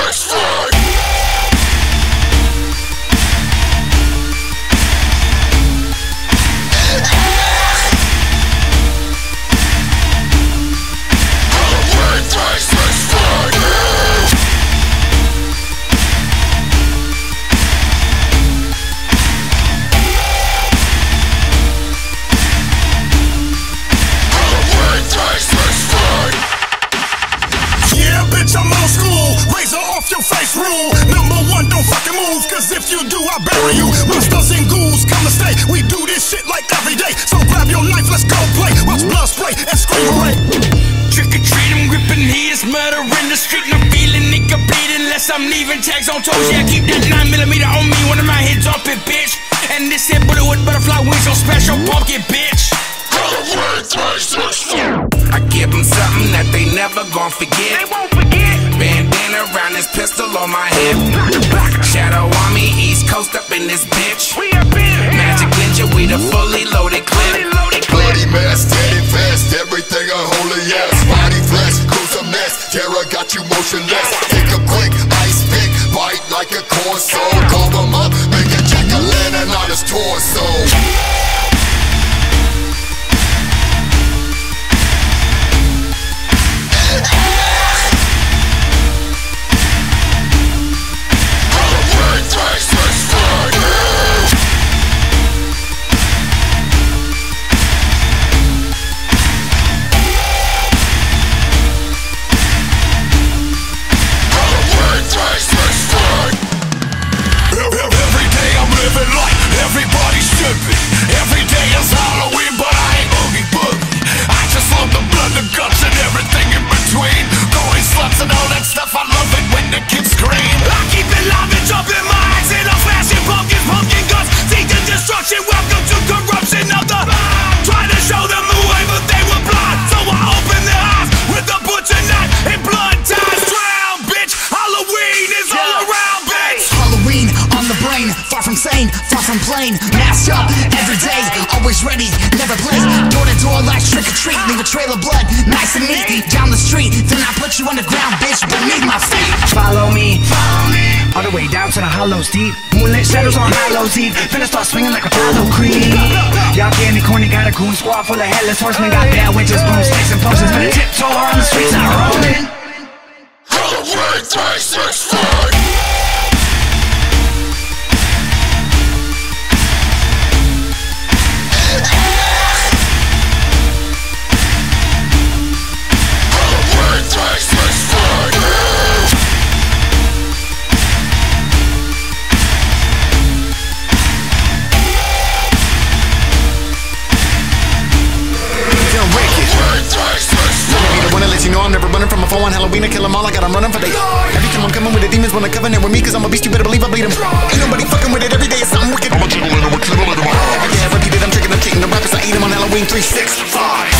six, five. Every day. So grab your knife, let's go play. Watch blood spray and scream away. Trick or treat, I'm gripping heels, murder in the street, and I'm feeling nigga bleeding unless I'm leaving tags on toes. Yeah, keep that 9 millimeter on me, one of my heads off it, bitch. And this here bullet with butterfly wings on special pumpkin, bitch. Halloween three, six, five. I give them something that they never gon' forget. They won't forget. Bandana around this pistol on my hip. Shadow on me, East Coast up in this bitch. We the fully loaded Fully clip. loaded clip. Bloody mess, steady fast, everything unholy, yes. Body flesh, cruise a mess, terror got you motionless. Take a quick, ice pick, bite like a corso. lane Masked up, every day, always ready, never play. Door to door like trick or treat. Leave a trail of blood, nice and neat. Down the street, then I put you on the ground, bitch Beneath my feet. Follow me, follow me All the way down to the hollows deep. Moonlit shadows on hollows deep. Finna start swinging like a follow creep. Y'all candy corny, got a goon squad full of headless horsemen. Got bad witches, broomsticks and potions. Finna tiptoe around the streets, I'm rolling Halloween 364. Five. one to let you know I'm never running from a phone on Halloween. I kill them all. I got got 'em running for they. Every time I'm coming with the demons, wanna covenant with me, cause I'm a beast. You better believe I bleed 'em. Ain't nobody fucking with it. Every day is something wicked. I'm a gentleman, I'm a killer, I'm a Yeah, I repeat it. I'm tricking, I'm cheating. The rappers, I eat 'em on Halloween 365.